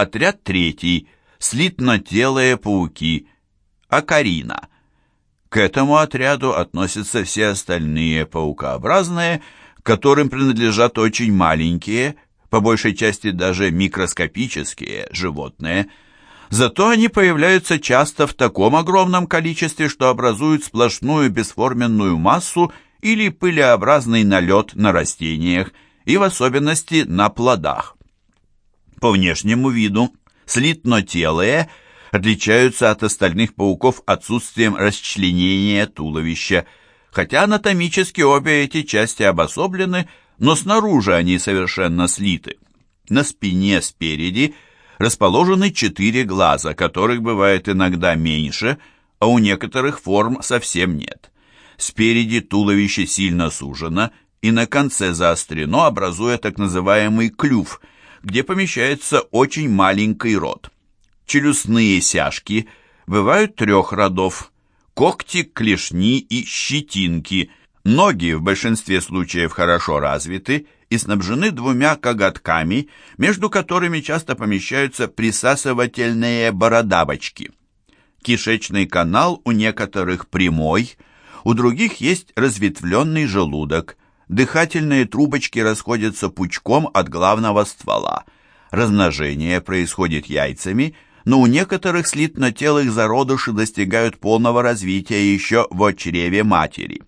Отряд третий. Слитнотелые пауки. Акарина. К этому отряду относятся все остальные паукообразные, которым принадлежат очень маленькие, по большей части даже микроскопические животные. Зато они появляются часто в таком огромном количестве, что образуют сплошную бесформенную массу или пылеобразный налет на растениях, и в особенности на плодах. По внешнему виду слитнотелые отличаются от остальных пауков отсутствием расчленения туловища, хотя анатомически обе эти части обособлены, но снаружи они совершенно слиты. На спине спереди расположены четыре глаза, которых бывает иногда меньше, а у некоторых форм совсем нет. Спереди туловище сильно сужено и на конце заострено, образуя так называемый клюв, где помещается очень маленький рот. Челюстные сяжки бывают трех родов – когти, клешни и щетинки. Ноги в большинстве случаев хорошо развиты и снабжены двумя коготками, между которыми часто помещаются присасывательные бородавочки. Кишечный канал у некоторых прямой, у других есть разветвленный желудок. Дыхательные трубочки расходятся пучком от главного ствола. Размножение происходит яйцами, но у некоторых слитнотелых зародыши достигают полного развития еще в чреве матери.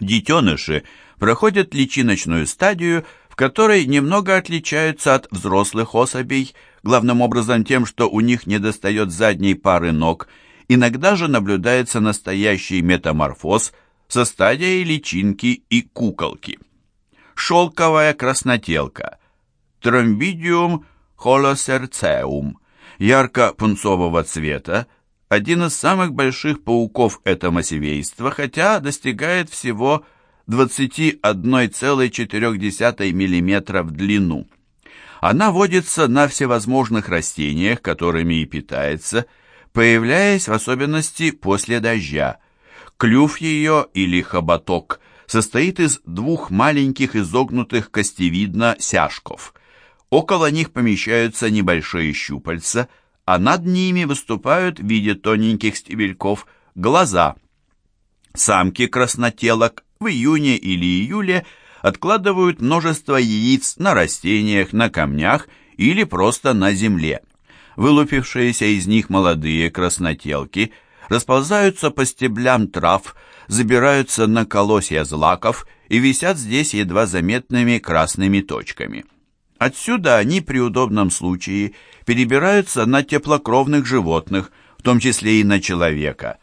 Детеныши проходят личиночную стадию, в которой немного отличаются от взрослых особей, главным образом тем, что у них недостает задней пары ног – Иногда же наблюдается настоящий метаморфоз со стадией личинки и куколки. Шелковая краснотелка. Тромбидиум холосерцеум. Ярко-пунцового цвета. Один из самых больших пауков этого семейства, хотя достигает всего 21,4 мм в длину. Она водится на всевозможных растениях, которыми и питается, появляясь в особенности после дождя. Клюв ее или хоботок состоит из двух маленьких изогнутых костевидно сяжков. Около них помещаются небольшие щупальца, а над ними выступают в виде тоненьких стебельков глаза. Самки краснотелок в июне или июле откладывают множество яиц на растениях, на камнях или просто на земле. Вылупившиеся из них молодые краснотелки расползаются по стеблям трав, забираются на колосья злаков и висят здесь едва заметными красными точками. Отсюда они при удобном случае перебираются на теплокровных животных, в том числе и на человека,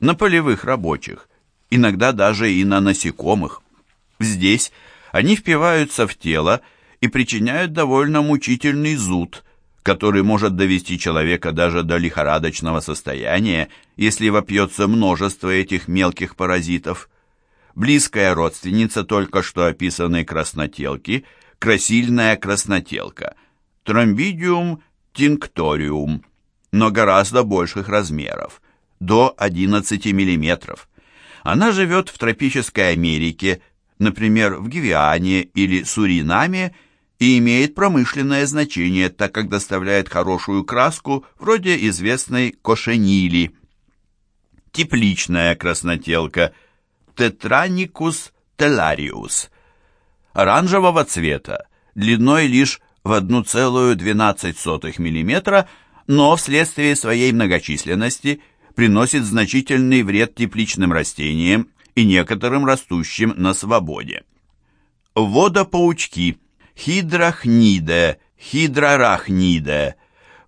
на полевых рабочих, иногда даже и на насекомых. Здесь они впиваются в тело и причиняют довольно мучительный зуд, который может довести человека даже до лихорадочного состояния, если вопьется множество этих мелких паразитов. Близкая родственница только что описанной краснотелки – красильная краснотелка, тромбидиум тинкториум, но гораздо больших размеров, до 11 мм. Она живет в тропической Америке, например, в Гвиане или Суринаме – и имеет промышленное значение, так как доставляет хорошую краску, вроде известной кошенили. Тепличная краснотелка Тетраникус телариус оранжевого цвета, длиной лишь в 1,12 мм, но вследствие своей многочисленности приносит значительный вред тепличным растениям и некоторым растущим на свободе. Водопаучки – Хидрахниде, хидрарахниде.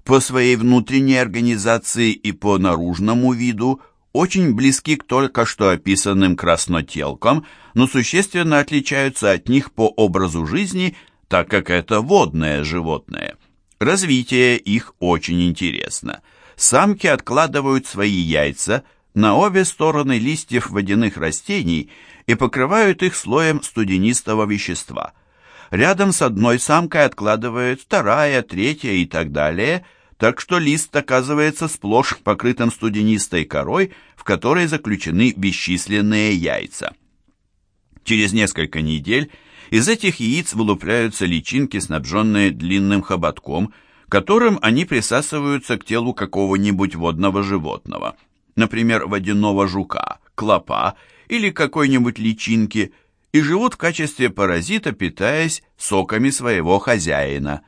По своей внутренней организации и по наружному виду очень близки к только что описанным краснотелкам, но существенно отличаются от них по образу жизни, так как это водное животное. Развитие их очень интересно. Самки откладывают свои яйца на обе стороны листьев водяных растений и покрывают их слоем студенистого вещества – Рядом с одной самкой откладывает вторая, третья и так далее, так что лист оказывается сплошь покрытым студенистой корой, в которой заключены бесчисленные яйца. Через несколько недель из этих яиц вылупляются личинки, снабженные длинным хоботком, которым они присасываются к телу какого-нибудь водного животного, например, водяного жука, клопа или какой-нибудь личинки, и живут в качестве паразита, питаясь соками своего хозяина.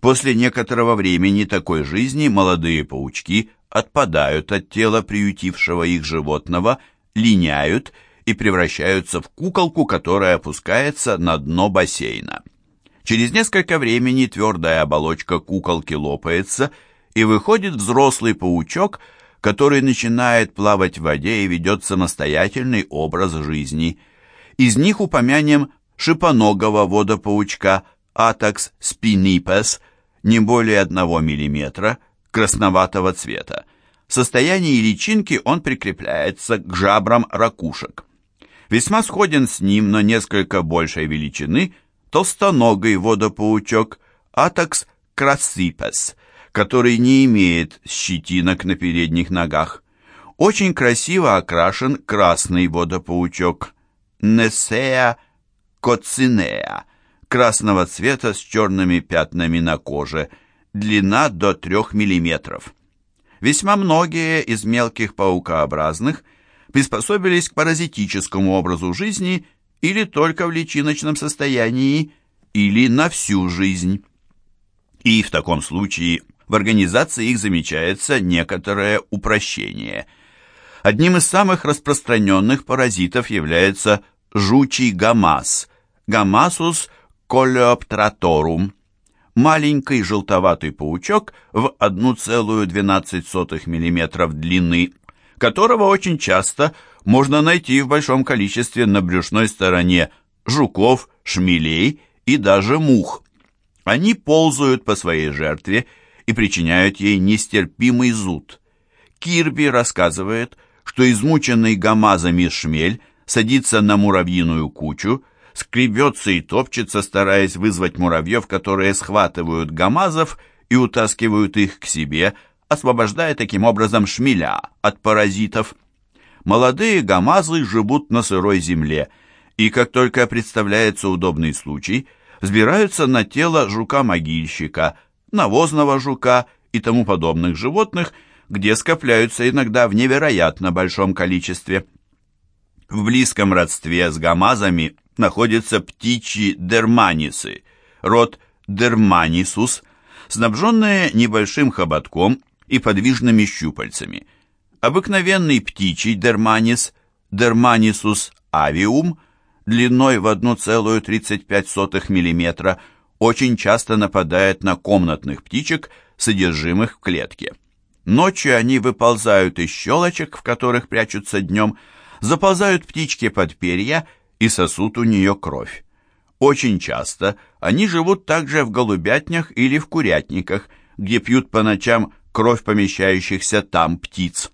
После некоторого времени такой жизни молодые паучки отпадают от тела приютившего их животного, линяют и превращаются в куколку, которая опускается на дно бассейна. Через несколько времени твердая оболочка куколки лопается, и выходит взрослый паучок, который начинает плавать в воде и ведет самостоятельный образ жизни. Из них упомянем шипоногого водопаучка Атакс спинипес, не более 1 мм, красноватого цвета. В состоянии личинки он прикрепляется к жабрам ракушек. Весьма сходен с ним, но несколько большей величины, толстоногий водопаучок Атакс красипес, который не имеет щетинок на передних ногах. Очень красиво окрашен красный водопаучок Несея коцинея, красного цвета с черными пятнами на коже, длина до 3 мм. Весьма многие из мелких паукообразных – приспособились к паразитическому образу жизни или только в личиночном состоянии, или на всю жизнь. И в таком случае в организации их замечается некоторое упрощение. Одним из самых распространенных паразитов является жучий гамас, гамасус колеоптераторум, маленький желтоватый паучок в 1,12 мм длины, которого очень часто можно найти в большом количестве на брюшной стороне жуков, шмелей и даже мух. Они ползают по своей жертве и причиняют ей нестерпимый зуд. Кирби рассказывает, что измученный гамазами шмель садится на муравьиную кучу, скребется и топчется, стараясь вызвать муравьев, которые схватывают гамазов и утаскивают их к себе, освобождая таким образом шмеля от паразитов. Молодые гамазы живут на сырой земле, и как только представляется удобный случай, взбираются на тело жука-могильщика, навозного жука и тому подобных животных, где скопляются иногда в невероятно большом количестве. В близком родстве с гамазами находятся птичьи дерманисы, род дерманисус, снабженные небольшим хоботком и подвижными щупальцами. Обыкновенный птичий дерманис, дерманисус авиум, длиной в 1,35 мм, очень часто нападает на комнатных птичек, содержимых в клетке. Ночью они выползают из щелочек, в которых прячутся днем, заползают птички под перья и сосут у нее кровь. Очень часто они живут также в голубятнях или в курятниках, где пьют по ночам кровь помещающихся там птиц.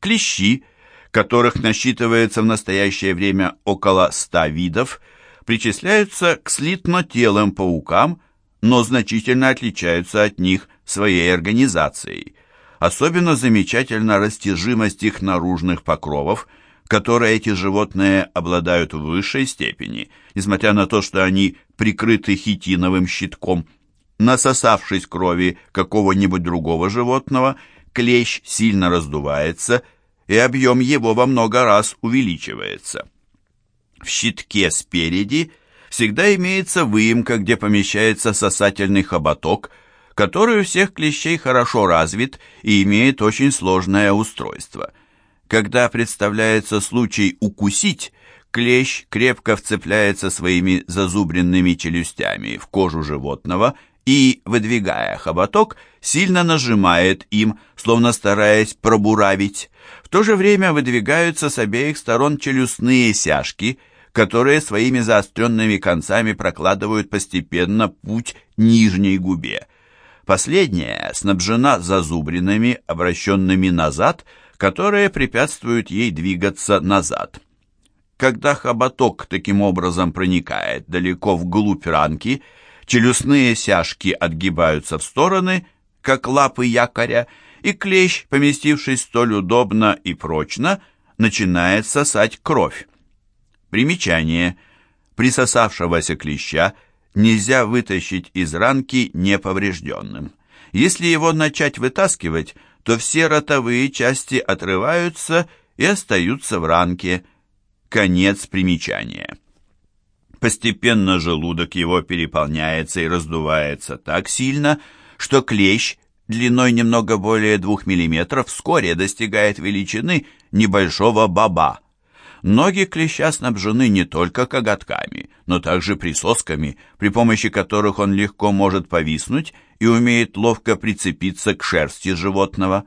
Клещи, которых насчитывается в настоящее время около ста видов, причисляются к слитнотелым паукам, но значительно отличаются от них своей организацией. Особенно замечательна растяжимость их наружных покровов, которые эти животные обладают в высшей степени, несмотря на то, что они прикрыты хитиновым щитком – Насосавшись крови какого-нибудь другого животного, клещ сильно раздувается, и объем его во много раз увеличивается. В щитке спереди всегда имеется выемка, где помещается сосательный хоботок, который у всех клещей хорошо развит и имеет очень сложное устройство. Когда представляется случай укусить, клещ крепко вцепляется своими зазубренными челюстями в кожу животного – и, выдвигая хоботок, сильно нажимает им, словно стараясь пробуравить. В то же время выдвигаются с обеих сторон челюстные сяжки, которые своими заостренными концами прокладывают постепенно путь нижней губе. Последняя снабжена зазубринами, обращенными назад, которые препятствуют ей двигаться назад. Когда хоботок таким образом проникает далеко вглубь ранки, Челюстные сяжки отгибаются в стороны, как лапы якоря, и клещ, поместившись столь удобно и прочно, начинает сосать кровь. Примечание. Присосавшегося клеща нельзя вытащить из ранки неповрежденным. Если его начать вытаскивать, то все ротовые части отрываются и остаются в ранке. Конец примечания. Постепенно желудок его переполняется и раздувается так сильно, что клещ длиной немного более двух миллиметров вскоре достигает величины небольшого баба. Ноги клеща снабжены не только коготками, но также присосками, при помощи которых он легко может повиснуть и умеет ловко прицепиться к шерсти животного.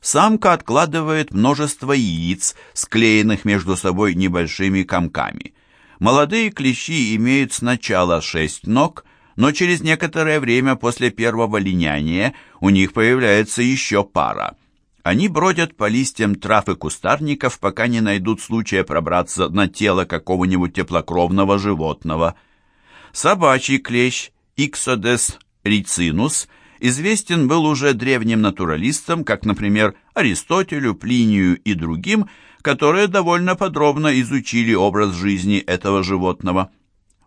Самка откладывает множество яиц, склеенных между собой небольшими комками. Молодые клещи имеют сначала шесть ног, но через некоторое время после первого линяния у них появляется еще пара. Они бродят по листьям трав и кустарников, пока не найдут случая пробраться на тело какого-нибудь теплокровного животного. Собачий клещ Иксодес рицинус известен был уже древним натуралистам, как, например, Аристотелю, Плинию и другим, которые довольно подробно изучили образ жизни этого животного.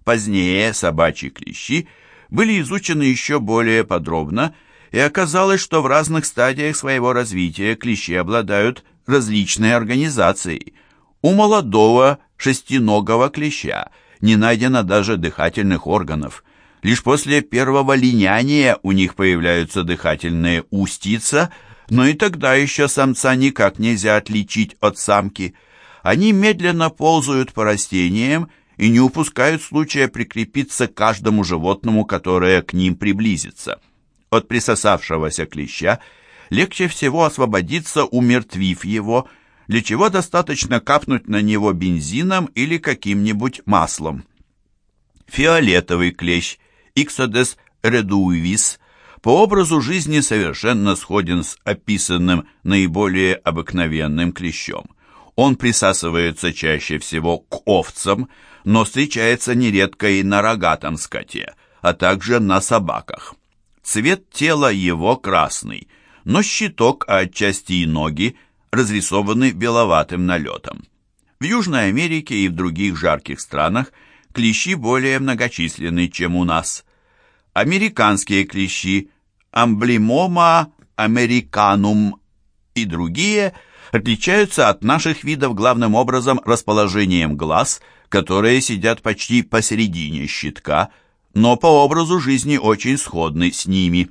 Позднее собачьи клещи были изучены еще более подробно, и оказалось, что в разных стадиях своего развития клещи обладают различной организацией. У молодого шестиногого клеща не найдено даже дыхательных органов. Лишь после первого линяния у них появляются дыхательные устица, но и тогда еще самца никак нельзя отличить от самки. Они медленно ползают по растениям и не упускают случая прикрепиться к каждому животному, которое к ним приблизится. От присосавшегося клеща легче всего освободиться, умертвив его, для чего достаточно капнуть на него бензином или каким-нибудь маслом. Фиолетовый клещ Ixodes reduivis по образу жизни совершенно сходен с описанным наиболее обыкновенным клещом. Он присасывается чаще всего к овцам, но встречается нередко и на рогатом скоте, а также на собаках. Цвет тела его красный, но щиток, а отчасти и ноги, разрисованы беловатым налетом. В Южной Америке и в других жарких странах клещи более многочисленны, чем у нас. Американские клещи, амблимома американум и другие отличаются от наших видов главным образом расположением глаз – которые сидят почти посередине щитка, но по образу жизни очень сходны с ними.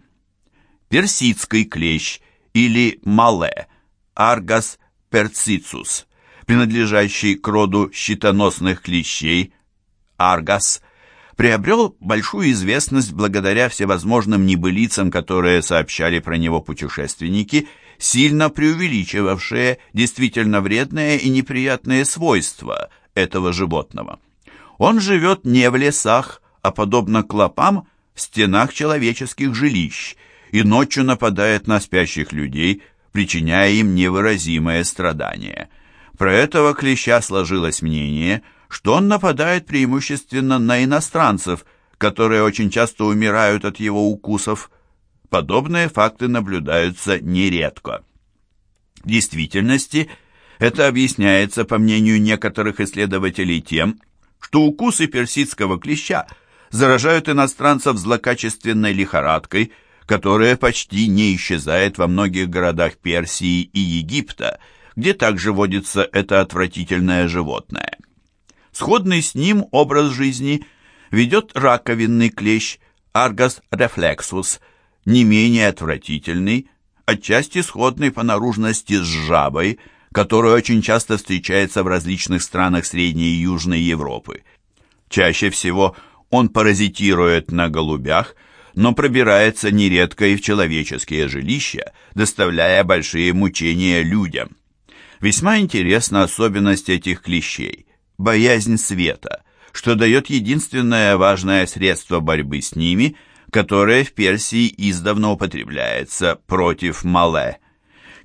Персидский клещ или мале, аргас перцицус, принадлежащий к роду щитоносных клещей, аргас, приобрел большую известность благодаря всевозможным небылицам, которые сообщали про него путешественники, сильно преувеличивавшие действительно вредные и неприятные свойства – этого животного. Он живет не в лесах, а подобно клопам в стенах человеческих жилищ и ночью нападает на спящих людей, причиняя им невыразимое страдание. Про этого клеща сложилось мнение, что он нападает преимущественно на иностранцев, которые очень часто умирают от его укусов. Подобные факты наблюдаются нередко. В действительности – это объясняется, по мнению некоторых исследователей, тем, что укусы персидского клеща заражают иностранцев злокачественной лихорадкой, которая почти не исчезает во многих городах Персии и Египта, где также водится это отвратительное животное. Сходный с ним образ жизни ведет раковинный клещ Argus reflexus, не менее отвратительный, отчасти сходный по наружности с жабой – который очень часто встречается в различных странах Средней и Южной Европы. Чаще всего он паразитирует на голубях, но пробирается нередко и в человеческие жилища, доставляя большие мучения людям. Весьма интересна особенность этих клещей – боязнь света, что дает единственное важное средство борьбы с ними, которое в Персии издавна употребляется против мале.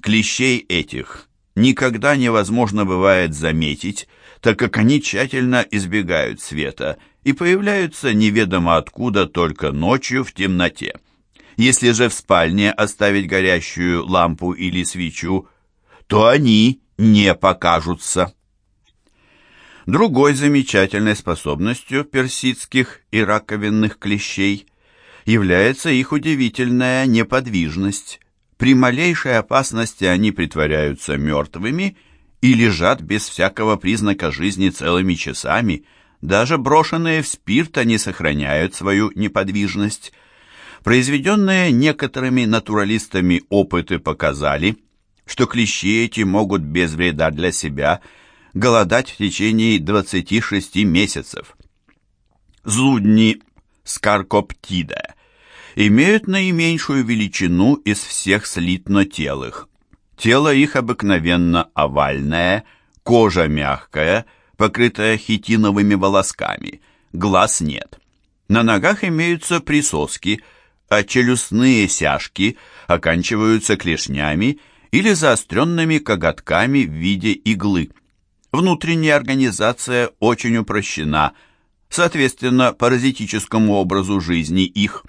Клещей этих никогда невозможно бывает заметить, так как они тщательно избегают света и появляются неведомо откуда только ночью в темноте. Если же в спальне оставить горящую лампу или свечу, то они не покажутся. Другой замечательной способностью персидских и раковинных клещей является их удивительная неподвижность. При малейшей опасности они притворяются мертвыми и лежат без всякого признака жизни целыми часами. Даже брошенные в спирт они сохраняют свою неподвижность. Произведенные некоторыми натуралистами опыты показали, что клещи эти могут без вреда для себя голодать в течение 26 месяцев. Зудни скаркоптида имеют наименьшую величину из всех слитнотелых. Тело их обыкновенно овальное, кожа мягкая, покрытая хитиновыми волосками, глаз нет. На ногах имеются присоски, а челюстные сяжки оканчиваются клешнями или заостренными коготками в виде иглы. Внутренняя организация очень упрощена, соответственно, паразитическому образу жизни их.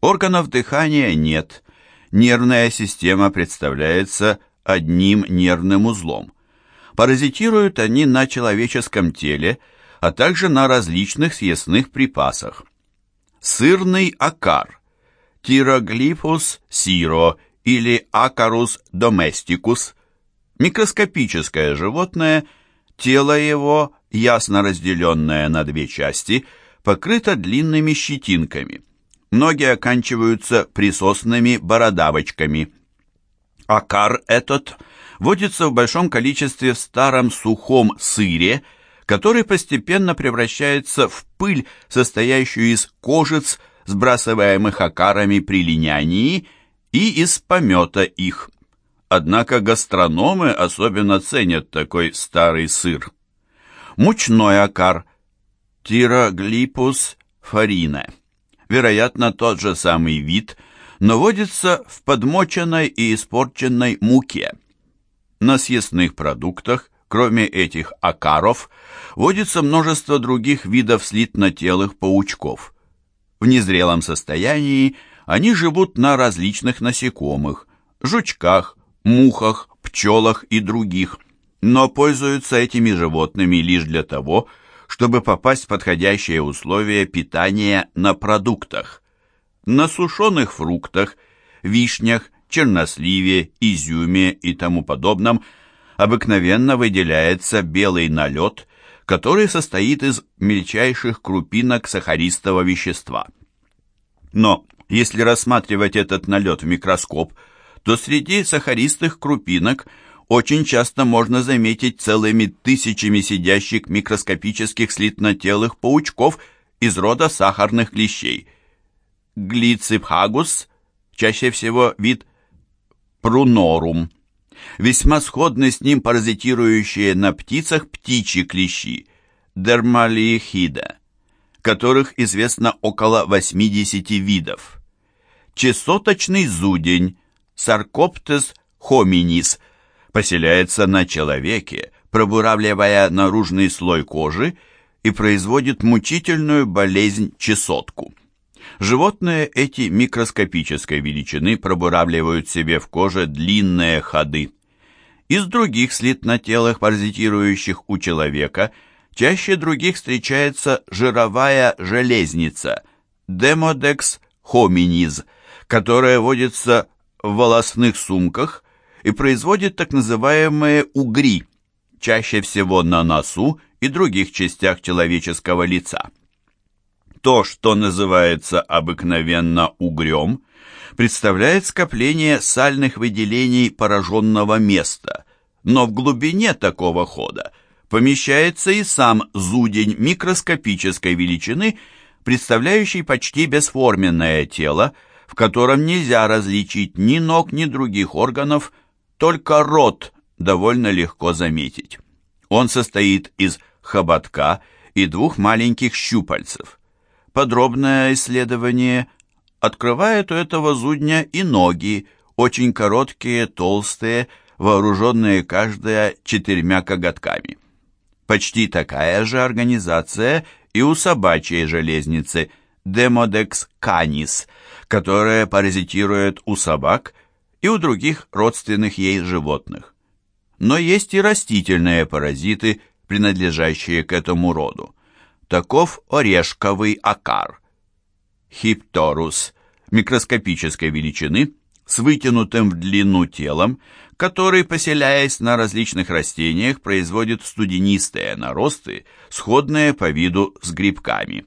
Органов дыхания нет, нервная система представляется одним нервным узлом. Паразитируют они на человеческом теле, а также на различных съестных припасах. Сырный акар, тироглифус сиро или акарус доместикус, микроскопическое животное, тело его, ясно разделенное на две части, покрыто длинными щетинками. Ноги оканчиваются присосными бородавочками. Акар этот водится в большом количестве в старом сухом сыре, который постепенно превращается в пыль, состоящую из кожиц, сбрасываемых акарами при линянии, и из помета их. Однако гастрономы особенно ценят такой старый сыр. Мучной акар Тироглипус фарине вероятно, тот же самый вид, но водится в подмоченной и испорченной муке. На съестных продуктах, кроме этих акаров, водится множество других видов слитнотелых паучков. В незрелом состоянии они живут на различных насекомых, жучках, мухах, пчелах и других, но пользуются этими животными лишь для того, чтобы попасть в подходящие условия питания на продуктах. На сушеных фруктах, вишнях, черносливе, изюме и тому подобном обыкновенно выделяется белый налет, который состоит из мельчайших крупинок сахаристого вещества. Но если рассматривать этот налет в микроскоп, то среди сахаристых крупинок – очень часто можно заметить целыми тысячами сидящих микроскопических слитнотелых паучков из рода сахарных клещей. Глиципхагус, чаще всего вид прунорум. Весьма сходны с ним паразитирующие на птицах птичьи клещи, дермалиехида, которых известно около 80 видов. Чесоточный зудень, саркоптес хоминис – поселяется на человеке, пробуравливая наружный слой кожи и производит мучительную болезнь чесотку. Животные эти микроскопической величины пробуравливают себе в коже длинные ходы. Из других слитнотелых паразитирующих у человека чаще других встречается жировая железница Демодекс hominis, которая водится в волосных сумках и производит так называемые угри, чаще всего на носу и других частях человеческого лица. То, что называется обыкновенно угрем, представляет скопление сальных выделений пораженного места, но в глубине такого хода помещается и сам зудень микроскопической величины, представляющий почти бесформенное тело, в котором нельзя различить ни ног, ни других органов, только рот довольно легко заметить. Он состоит из хоботка и двух маленьких щупальцев. Подробное исследование открывает у этого зудня и ноги, очень короткие, толстые, вооруженные каждая четырьмя коготками. Почти такая же организация и у собачьей железницы Demodex canis, которая паразитирует у собак и у других родственных ей животных. Но есть и растительные паразиты, принадлежащие к этому роду. Таков орешковый акар. хипторус микроскопической величины с вытянутым в длину телом, который, поселяясь на различных растениях, производит студенистые наросты, сходные по виду с грибками.